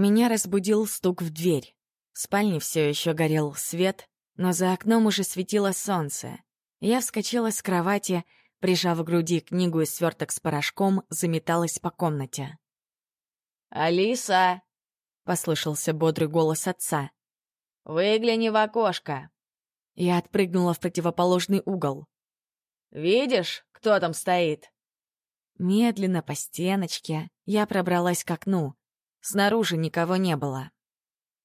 Меня разбудил стук в дверь. В спальне все еще горел свет, но за окном уже светило солнце. Я вскочила с кровати, прижав к груди книгу и сверток с порошком, заметалась по комнате. «Алиса!» — послышался бодрый голос отца. «Выгляни в окошко!» Я отпрыгнула в противоположный угол. «Видишь, кто там стоит?» Медленно по стеночке я пробралась к окну. Снаружи никого не было.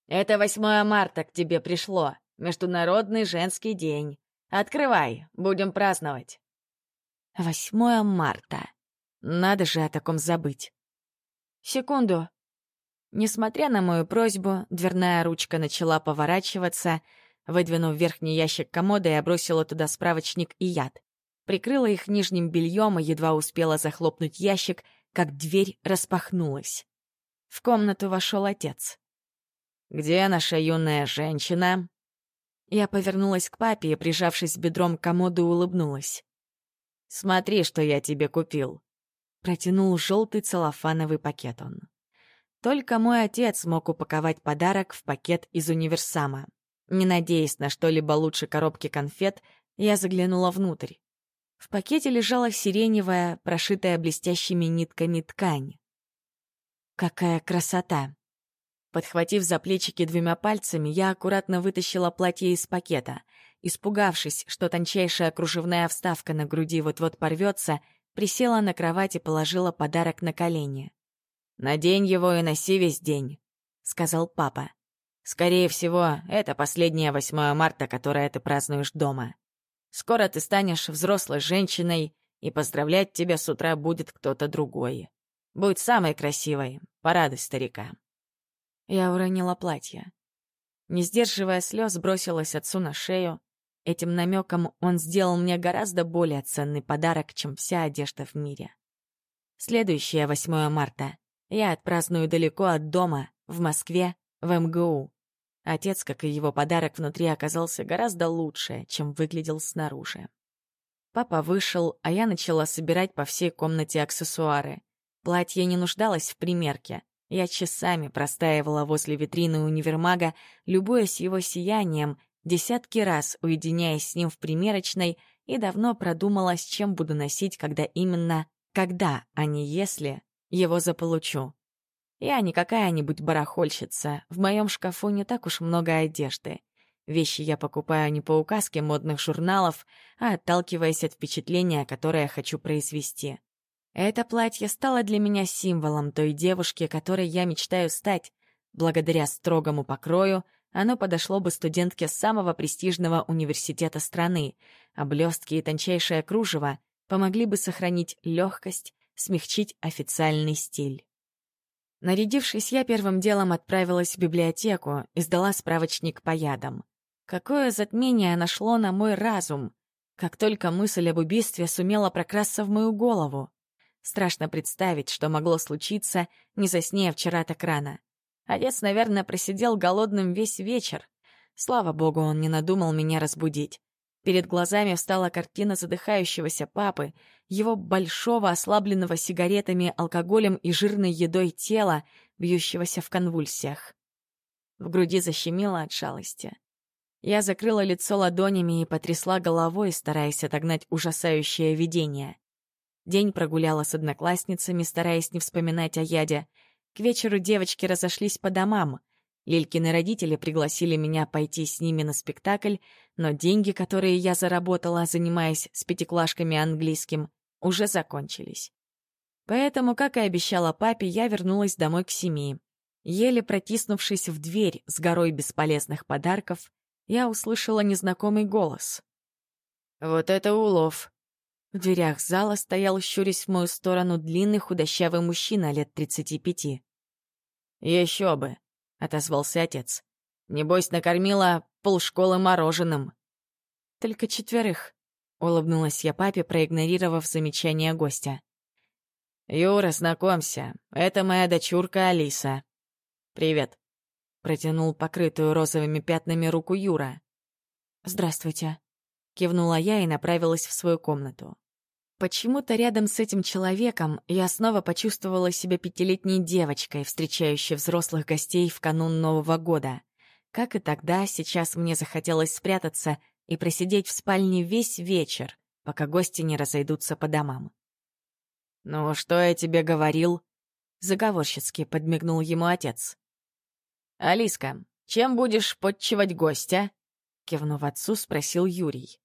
«Это 8 марта к тебе пришло. Международный женский день. Открывай, будем праздновать». 8 марта. Надо же о таком забыть. Секунду. Несмотря на мою просьбу, дверная ручка начала поворачиваться. Выдвинув верхний ящик комода, я бросила туда справочник и яд. Прикрыла их нижним бельем и едва успела захлопнуть ящик, как дверь распахнулась. В комнату вошел отец. «Где наша юная женщина?» Я повернулась к папе и, прижавшись бедром к комоду, улыбнулась. «Смотри, что я тебе купил». Протянул желтый целлофановый пакет он. Только мой отец мог упаковать подарок в пакет из универсама. Не надеясь на что-либо лучше коробки конфет, я заглянула внутрь. В пакете лежала сиреневая, прошитая блестящими нитками ткань. Какая красота! Подхватив за плечики двумя пальцами, я аккуратно вытащила платье из пакета. Испугавшись, что тончайшая кружевная вставка на груди вот-вот порвется, присела на кровать и положила подарок на колени. «Надень его и носи весь день», — сказал папа. «Скорее всего, это последнее 8 марта, которое ты празднуешь дома. Скоро ты станешь взрослой женщиной, и поздравлять тебя с утра будет кто-то другой. Будь самой красивой, порадуй старика». Я уронила платье. Не сдерживая слез, бросилась отцу на шею. Этим намеком он сделал мне гораздо более ценный подарок, чем вся одежда в мире. Следующее 8 марта я отпраздную далеко от дома, в Москве, в МГУ. Отец, как и его подарок внутри, оказался гораздо лучше, чем выглядел снаружи. Папа вышел, а я начала собирать по всей комнате аксессуары. Платье не нуждалось в примерке. Я часами простаивала возле витрины универмага, любуясь его сиянием, десятки раз уединяясь с ним в примерочной, и давно продумала, с чем буду носить, когда именно, когда, а не если, его заполучу. Я не какая-нибудь барахольщица, в моем шкафу не так уж много одежды. Вещи я покупаю не по указке модных журналов, а отталкиваясь от впечатления, которое хочу произвести. Это платье стало для меня символом той девушки, которой я мечтаю стать. Благодаря строгому покрою оно подошло бы студентке самого престижного университета страны, а блестки и тончайшее кружево помогли бы сохранить легкость, смягчить официальный стиль. Нарядившись, я первым делом отправилась в библиотеку и сдала справочник по ядам. Какое затмение нашло на мой разум! Как только мысль об убийстве сумела прокрасться в мою голову. Страшно представить, что могло случиться, не заснея вчера так рано. Отец, наверное, просидел голодным весь вечер. Слава богу, он не надумал меня разбудить. Перед глазами встала картина задыхающегося папы, его большого, ослабленного сигаретами, алкоголем и жирной едой тела, бьющегося в конвульсиях. В груди защемило от шалости. Я закрыла лицо ладонями и потрясла головой, стараясь отогнать ужасающее видение. День прогуляла с одноклассницами, стараясь не вспоминать о яде. К вечеру девочки разошлись по домам. Лилькины родители пригласили меня пойти с ними на спектакль, но деньги, которые я заработала, занимаясь с пятиклашками английским, уже закончились. Поэтому, как и обещала папе, я вернулась домой к семье. Еле протиснувшись в дверь с горой бесполезных подарков, я услышала незнакомый голос. «Вот это улов!» В дверях зала стоял, щурясь в мою сторону, длинный худощавый мужчина лет тридцати пяти. «Еще бы», — отозвался отец. «Небось, накормила полшколы мороженым». «Только четверых», — улыбнулась я папе, проигнорировав замечание гостя. «Юра, знакомься, это моя дочурка Алиса». «Привет», — протянул покрытую розовыми пятнами руку Юра. «Здравствуйте», — кивнула я и направилась в свою комнату. Почему-то рядом с этим человеком я снова почувствовала себя пятилетней девочкой, встречающей взрослых гостей в канун Нового года. Как и тогда, сейчас мне захотелось спрятаться и просидеть в спальне весь вечер, пока гости не разойдутся по домам. «Ну, что я тебе говорил?» — заговорщицки подмигнул ему отец. «Алиска, чем будешь подчивать гостя?» — кивнув отцу, спросил Юрий.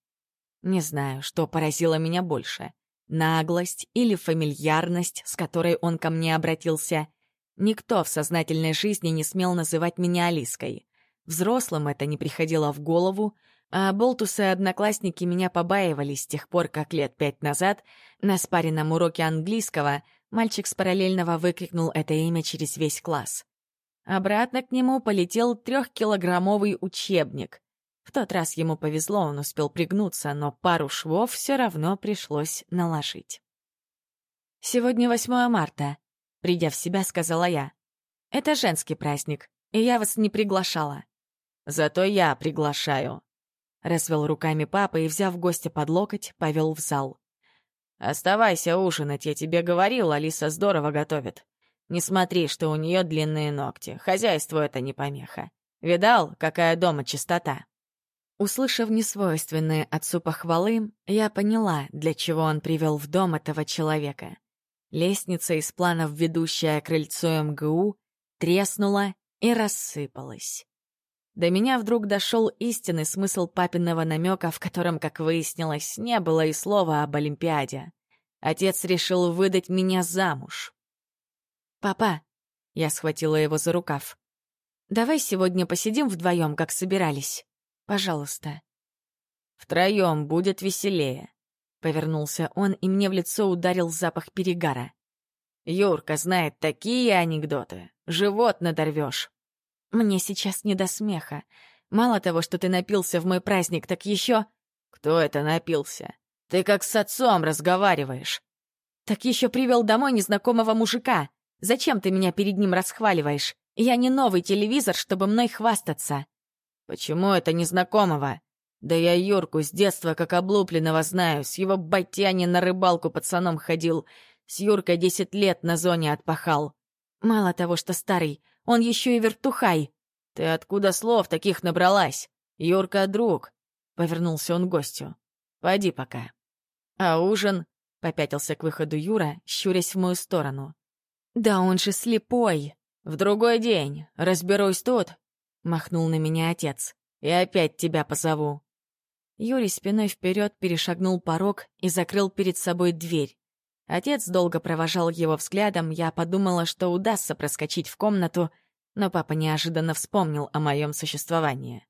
Не знаю, что поразило меня больше — наглость или фамильярность, с которой он ко мне обратился. Никто в сознательной жизни не смел называть меня Алиской. Взрослым это не приходило в голову, а болтусы-одноклассники меня побаивались с тех пор, как лет пять назад на спаренном уроке английского мальчик с параллельного выкрикнул это имя через весь класс. Обратно к нему полетел трехкилограммовый учебник. Тот раз ему повезло, он успел пригнуться, но пару швов все равно пришлось наложить. «Сегодня 8 марта», — придя в себя, сказала я. «Это женский праздник, и я вас не приглашала». «Зато я приглашаю», — развел руками папа и, взяв гостя под локоть, повел в зал. «Оставайся ужинать, я тебе говорил, Алиса здорово готовит. Не смотри, что у нее длинные ногти. Хозяйству это не помеха. Видал, какая дома чистота?» Услышав несвойственные отцу похвалы, я поняла, для чего он привел в дом этого человека. Лестница из планов, ведущая к крыльцу МГУ, треснула и рассыпалась. До меня вдруг дошел истинный смысл папиного намека, в котором, как выяснилось, не было и слова об Олимпиаде. Отец решил выдать меня замуж. «Папа», — я схватила его за рукав, — «давай сегодня посидим вдвоем, как собирались. Пожалуйста». «Втроем будет веселее», — повернулся он, и мне в лицо ударил запах перегара. «Юрка знает такие анекдоты. Живот надорвешь». Мне сейчас не до смеха. Мало того, что ты напился в мой праздник, так еще... Кто это напился? Ты как с отцом разговариваешь. Так еще привел домой незнакомого мужика. Зачем ты меня перед ним расхваливаешь? Я не новый телевизор, чтобы мной хвастаться. Почему это незнакомого? Да я Юрку с детства как облупленного знаю. С его батяни на рыбалку пацаном ходил. С Юркой десять лет на зоне отпахал. Мало того, что старый, он еще и вертухай. Ты откуда слов таких набралась? Юрка друг. Повернулся он гостю. Пойди пока. А ужин? Попятился к выходу Юра, щурясь в мою сторону. Да он же слепой. В другой день. Разберусь тут. Махнул на меня отец. И опять тебя позову. Юрий спиной вперед перешагнул порог и закрыл перед собой дверь. Отец долго провожал его взглядом, я подумала, что удастся проскочить в комнату, но папа неожиданно вспомнил о моем существовании.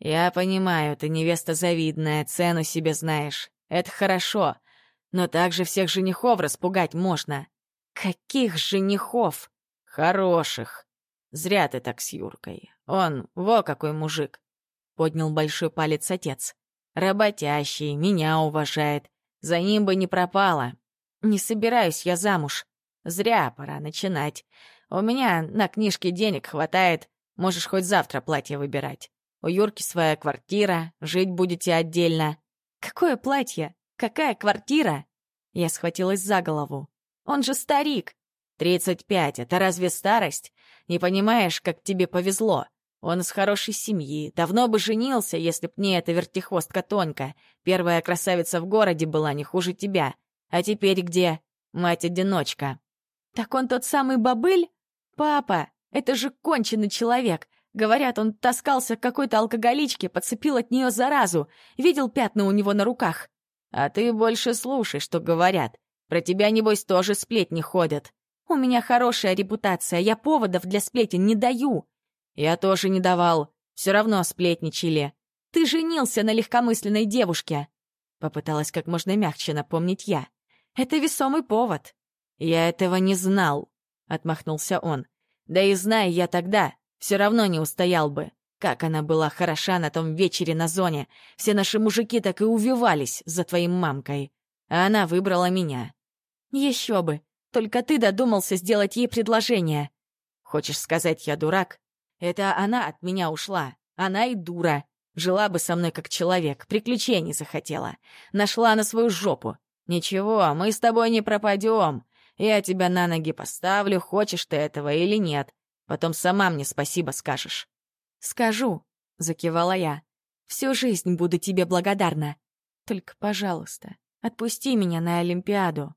«Я понимаю, ты невеста завидная, цену себе знаешь. Это хорошо. Но также всех женихов распугать можно». «Каких женихов?» «Хороших. Зря ты так с Юркой. Он, во какой мужик!» — поднял большой палец отец. «Работящий, меня уважает, за ним бы не пропало. Не собираюсь я замуж. Зря пора начинать. У меня на книжке денег хватает. Можешь хоть завтра платье выбирать. У Юрки своя квартира, жить будете отдельно. Какое платье? Какая квартира? Я схватилась за голову. Он же старик. Тридцать пять — это разве старость? Не понимаешь, как тебе повезло? Он из хорошей семьи, давно бы женился, если б не эта вертихвостка Тонька. Первая красавица в городе была не хуже тебя. А теперь где? Мать-одиночка. Так он тот самый бобыль? Папа, это же конченый человек. Говорят, он таскался к какой-то алкоголичке, подцепил от нее заразу, видел пятна у него на руках. А ты больше слушай, что говорят. Про тебя, небось, тоже сплетни ходят. У меня хорошая репутация, я поводов для сплетен не даю. «Я тоже не давал. Все равно сплетничали. Ты женился на легкомысленной девушке!» Попыталась как можно мягче напомнить я. «Это весомый повод». «Я этого не знал», — отмахнулся он. «Да и зная я тогда, все равно не устоял бы. Как она была хороша на том вечере на зоне. Все наши мужики так и увивались за твоей мамкой. А она выбрала меня». «Еще бы! Только ты додумался сделать ей предложение». «Хочешь сказать, я дурак?» Это она от меня ушла. Она и дура. Жила бы со мной как человек, приключений захотела. Нашла на свою жопу. Ничего, мы с тобой не пропадем. Я тебя на ноги поставлю, хочешь ты этого или нет. Потом сама мне спасибо скажешь». «Скажу», — закивала я. «Всю жизнь буду тебе благодарна. Только, пожалуйста, отпусти меня на Олимпиаду».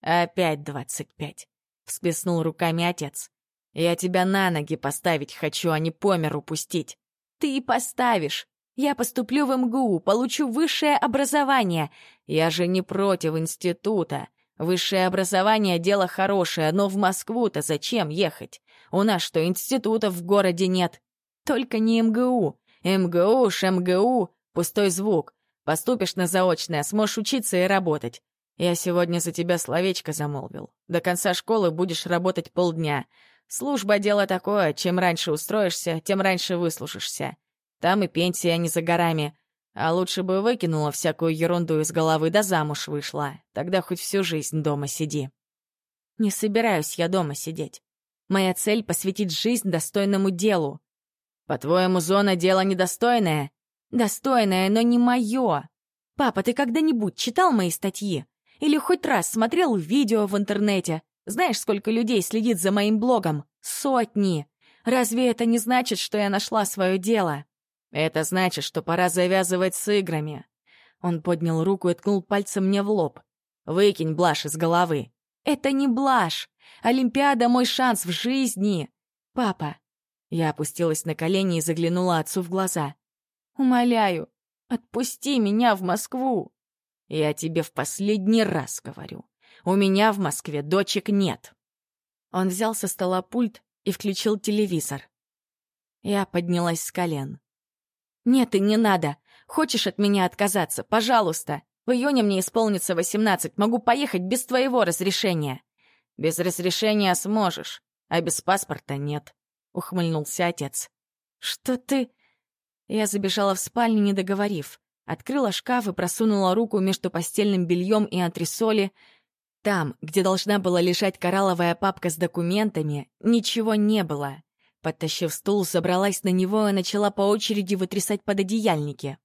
«Опять двадцать пять», — всплеснул руками отец. «Я тебя на ноги поставить хочу, а не по миру пустить». «Ты и поставишь. Я поступлю в МГУ, получу высшее образование. Я же не против института. Высшее образование — дело хорошее, но в Москву-то зачем ехать? У нас что, институтов в городе нет? Только не МГУ. МГУ ж МГУ, пустой звук. Поступишь на заочное, сможешь учиться и работать. Я сегодня за тебя словечко замолвил. До конца школы будешь работать полдня. Служба — дело такое, чем раньше устроишься, тем раньше выслужишься. Там и пенсия не за горами. А лучше бы выкинула всякую ерунду из головы, да замуж вышла. Тогда хоть всю жизнь дома сиди. Не собираюсь я дома сидеть. Моя цель — посвятить жизнь достойному делу. По-твоему, зона — дело недостойное? Достойное, но не мое. Папа, ты когда-нибудь читал мои статьи? Или хоть раз смотрел видео в интернете? Знаешь, сколько людей следит за моим блогом? Сотни. Разве это не значит, что я нашла свое дело? Это значит, что пора завязывать с играми. Он поднял руку и ткнул пальцем мне в лоб. Выкинь блажь из головы. Это не блажь. Олимпиада — мой шанс в жизни. Папа. Я опустилась на колени и заглянула отцу в глаза. Умоляю, отпусти меня в Москву. Я тебе в последний раз говорю. У меня в Москве дочек нет. Он взял со стола пульт и включил телевизор. Я поднялась с колен. «Нет и не надо. Хочешь от меня отказаться? Пожалуйста. В июне мне исполнится восемнадцать. Могу поехать без твоего разрешения». «Без разрешения сможешь, а без паспорта нет», — ухмыльнулся отец. «Что ты...» Я забежала в спальню, не договорив. Открыла шкаф и просунула руку между постельным бельем и антресоли. Там, где должна была лежать коралловая папка с документами, ничего не было. Подтащив стул, забралась на него и начала по очереди вытрясать пододеяльники.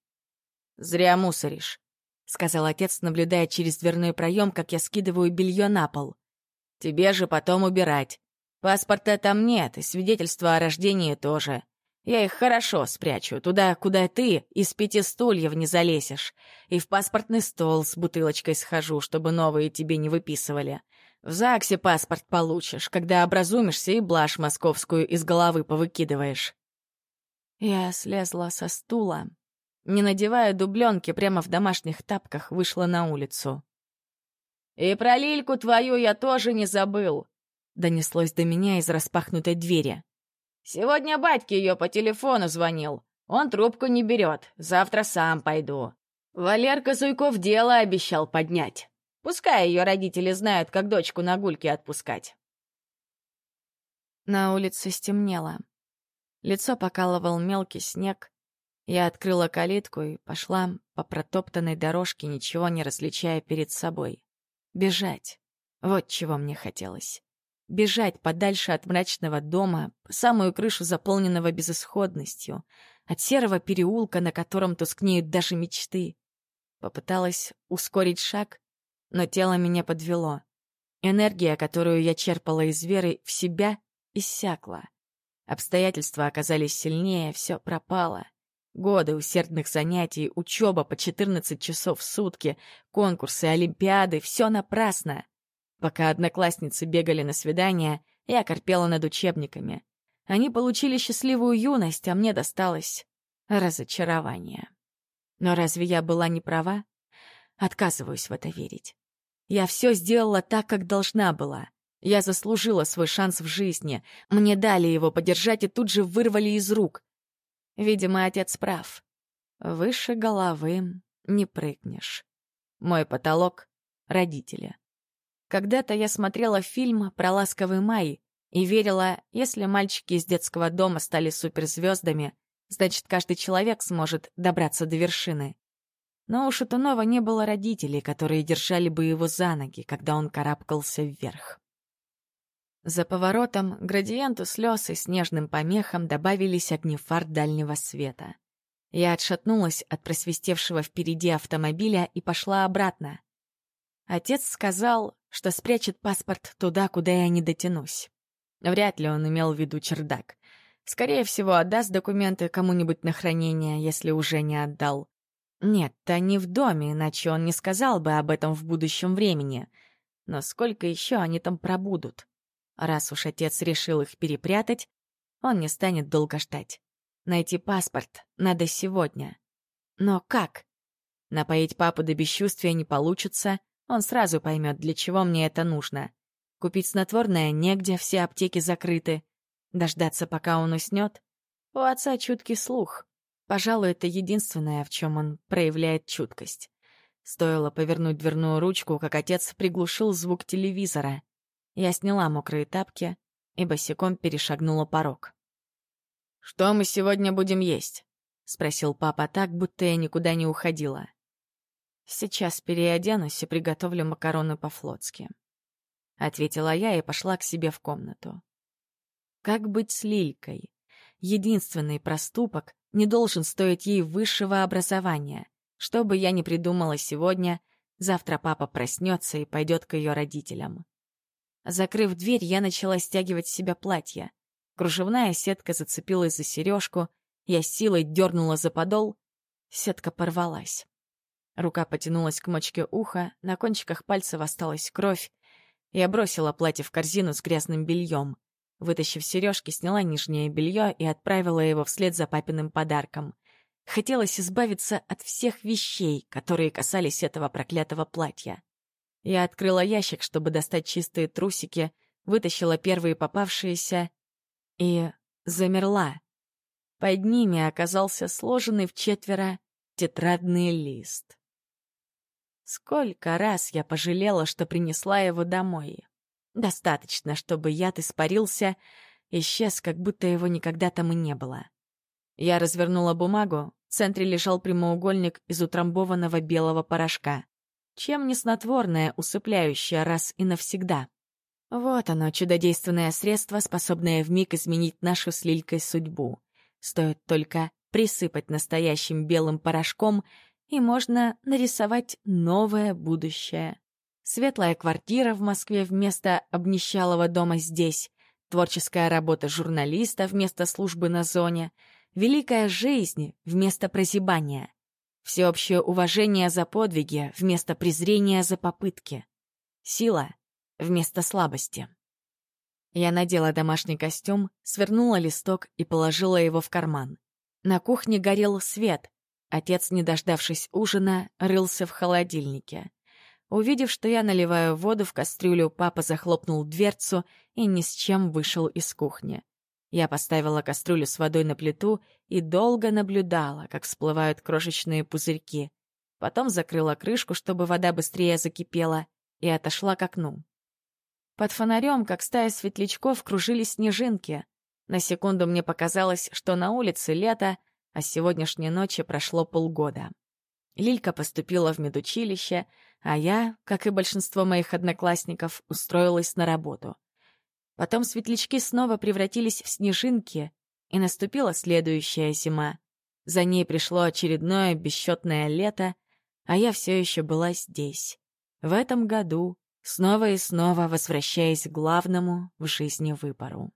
«Зря мусоришь», — сказал отец, наблюдая через дверной проем, как я скидываю белье на пол. «Тебе же потом убирать. Паспорта там нет, и свидетельства о рождении тоже. Я их хорошо спрячу, туда, куда ты из пяти стульев не залезешь. И в паспортный стол с бутылочкой схожу, чтобы новые тебе не выписывали. В ЗАГСе паспорт получишь, когда образумишься и блажь московскую из головы повыкидываешь. Я слезла со стула, не надевая дубленки, прямо в домашних тапках вышла на улицу. «И про Лильку твою я тоже не забыл», — донеслось до меня из распахнутой двери. «Сегодня батьке ее по телефону звонил. Он трубку не берет. Завтра сам пойду. Валерка Зуйков дело обещал поднять». Пускай ее родители знают, как дочку на гульки отпускать. На улице стемнело. Лицо покалывал мелкий снег. Я открыла калитку и пошла по протоптанной дорожке, ничего не различая перед собой. Бежать. Вот чего мне хотелось. Бежать подальше от мрачного дома, самую крышу, заполненного безысходностью, от серого переулка, на котором тускнеют даже мечты. Попыталась ускорить шаг, но тело меня подвело. Энергия, которую я черпала из веры в себя, иссякла. Обстоятельства оказались сильнее, все пропало. Годы усердных занятий, учеба по 14 часов в сутки, конкурсы, олимпиады — все напрасно. Пока одноклассницы бегали на свидания, я корпела над учебниками. Они получили счастливую юность, а мне досталось разочарование. Но разве я была не права? Отказываюсь в это верить. Я все сделала так, как должна была. Я заслужила свой шанс в жизни. Мне дали его подержать и тут же вырвали из рук. Видимо, отец прав. Выше головы не прыгнешь. Мой потолок — родители. Когда-то я смотрела фильм про ласковый май и верила, если мальчики из детского дома стали суперзвездами, значит, каждый человек сможет добраться до вершины. Но у Шатунова не было родителей, которые держали бы его за ноги, когда он карабкался вверх. За поворотом градиенту слез и снежным помехам добавились огни фар дальнего света. Я отшатнулась от просвистевшего впереди автомобиля и пошла обратно. Отец сказал, что спрячет паспорт туда, куда я не дотянусь. Вряд ли он имел в виду чердак. Скорее всего, отдаст документы кому-нибудь на хранение, если уже не отдал. Нет, то не в доме, иначе он не сказал бы об этом в будущем времени. Но сколько еще они там пробудут? Раз уж отец решил их перепрятать, он не станет долго ждать. Найти паспорт надо сегодня. Но как? Напоить папу до бесчувствия не получится, он сразу поймет, для чего мне это нужно. Купить снотворное негде, все аптеки закрыты. Дождаться, пока он уснет? У отца чуткий слух. Пожалуй, это единственное, в чем он проявляет чуткость. Стоило повернуть дверную ручку, как отец приглушил звук телевизора. Я сняла мокрые тапки и босиком перешагнула порог. «Что мы сегодня будем есть?» — спросил папа так, будто я никуда не уходила. «Сейчас переоденусь и приготовлю макароны по-флотски», — ответила я и пошла к себе в комнату. Как быть с Лилькой? Единственный проступок не должен стоить ей высшего образования. Что бы я ни придумала сегодня, завтра папа проснется и пойдет к ее родителям. Закрыв дверь, я начала стягивать с себя платье. Кружевная сетка зацепилась за сережку, я силой дернула за подол, сетка порвалась. Рука потянулась к мочке уха, на кончиках пальцев осталась кровь. Я бросила платье в корзину с грязным бельем. Вытащив сережки, сняла нижнее белье и отправила его вслед за папиным подарком. Хотелось избавиться от всех вещей, которые касались этого проклятого платья. Я открыла ящик, чтобы достать чистые трусики, вытащила первые попавшиеся и замерла. Под ними оказался сложенный в четверо тетрадный лист. Сколько раз я пожалела, что принесла его домой. Достаточно, чтобы яд испарился, исчез, как будто его никогда там и не было. Я развернула бумагу, в центре лежал прямоугольник из утрамбованного белого порошка. Чем не снотворное, усыпляющее раз и навсегда. Вот оно, чудодейственное средство, способное вмиг изменить нашу с Лилькой судьбу. Стоит только присыпать настоящим белым порошком, и можно нарисовать новое будущее. Светлая квартира в Москве вместо обнищалого дома здесь, творческая работа журналиста вместо службы на зоне, великая жизнь вместо прозябания, всеобщее уважение за подвиги вместо презрения за попытки, сила вместо слабости. Я надела домашний костюм, свернула листок и положила его в карман. На кухне горел свет. Отец, не дождавшись ужина, рылся в холодильнике. Увидев, что я наливаю воду в кастрюлю, папа захлопнул дверцу и ни с чем вышел из кухни. Я поставила кастрюлю с водой на плиту и долго наблюдала, как всплывают крошечные пузырьки. Потом закрыла крышку, чтобы вода быстрее закипела, и отошла к окну. Под фонарем, как стая светлячков, кружились снежинки. На секунду мне показалось, что на улице лето, а с сегодняшней ночи прошло полгода. Лилька поступила в медучилище, а я, как и большинство моих одноклассников, устроилась на работу. Потом светлячки снова превратились в снежинки, и наступила следующая зима. За ней пришло очередное бесчетное лето, а я все еще была здесь. В этом году, снова и снова возвращаясь к главному в жизни выбору.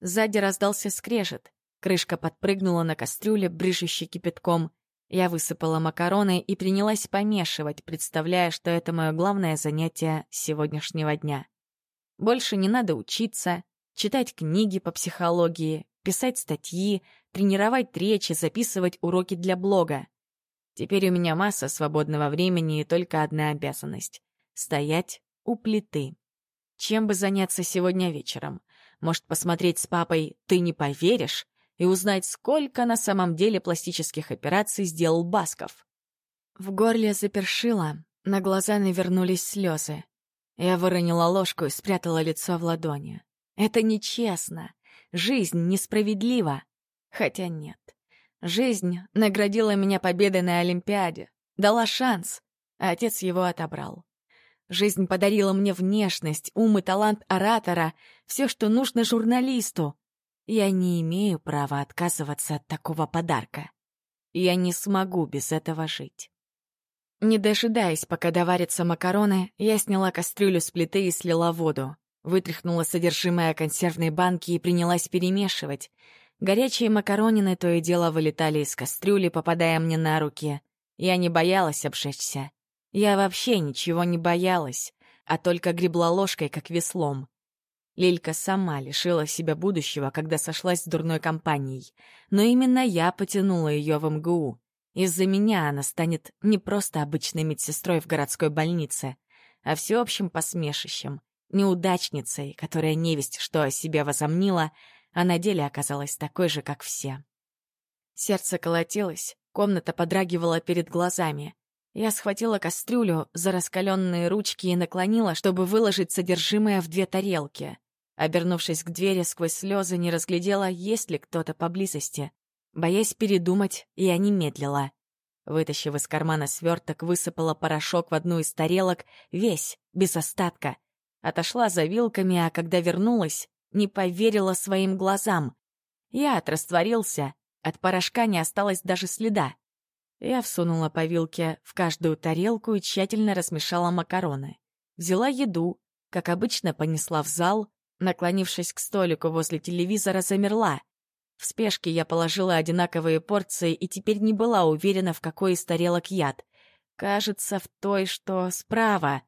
Сзади раздался скрежет. Крышка подпрыгнула на кастрюле, брыжущей кипятком — я высыпала макароны и принялась помешивать, представляя, что это мое главное занятие сегодняшнего дня. Больше не надо учиться, читать книги по психологии, писать статьи, тренировать речи, записывать уроки для блога. Теперь у меня масса свободного времени и только одна обязанность — стоять у плиты. Чем бы заняться сегодня вечером? Может, посмотреть с папой «Ты не поверишь» и узнать, сколько на самом деле пластических операций сделал Басков. В горле запершило, на глаза навернулись слезы. Я выронила ложку и спрятала лицо в ладони. Это нечестно. Жизнь несправедлива. Хотя нет. Жизнь наградила меня победой на Олимпиаде. Дала шанс, а отец его отобрал. Жизнь подарила мне внешность, ум и талант оратора, все, что нужно журналисту. Я не имею права отказываться от такого подарка. Я не смогу без этого жить. Не дожидаясь, пока доварятся макароны, я сняла кастрюлю с плиты и слила воду. Вытряхнула содержимое консервной банки и принялась перемешивать. Горячие макаронины то и дело вылетали из кастрюли, попадая мне на руки. Я не боялась обжечься. Я вообще ничего не боялась, а только гребла ложкой, как веслом. Лилька сама лишила себя будущего, когда сошлась с дурной компанией. Но именно я потянула ее в МГУ. Из-за меня она станет не просто обычной медсестрой в городской больнице, а всеобщим посмешищем, неудачницей, которая невесть что о себе возомнила, а на деле оказалась такой же, как все. Сердце колотилось, комната подрагивала перед глазами. Я схватила кастрюлю за раскаленные ручки и наклонила, чтобы выложить содержимое в две тарелки. Обернувшись к двери сквозь слезы, не разглядела, есть ли кто-то поблизости. Боясь передумать, я не медлила. Вытащив из кармана сверток, высыпала порошок в одну из тарелок, весь, без остатка. Отошла за вилками, а когда вернулась, не поверила своим глазам. Яд растворился, от порошка не осталось даже следа. Я всунула по вилке в каждую тарелку и тщательно размешала макароны. Взяла еду, как обычно понесла в зал, Наклонившись к столику возле телевизора, замерла. В спешке я положила одинаковые порции и теперь не была уверена, в какой из тарелок яд. Кажется, в той, что справа.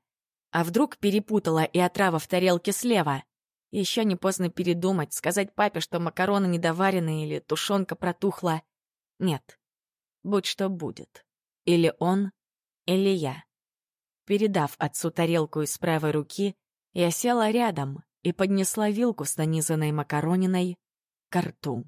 А вдруг перепутала и отрава в тарелке слева? Еще не поздно передумать, сказать папе, что макароны недоварены или тушенка протухла. Нет. Будь что будет. Или он, или я. Передав отцу тарелку из правой руки, я села рядом, и поднесла вилку с нанизанной макарониной к рту.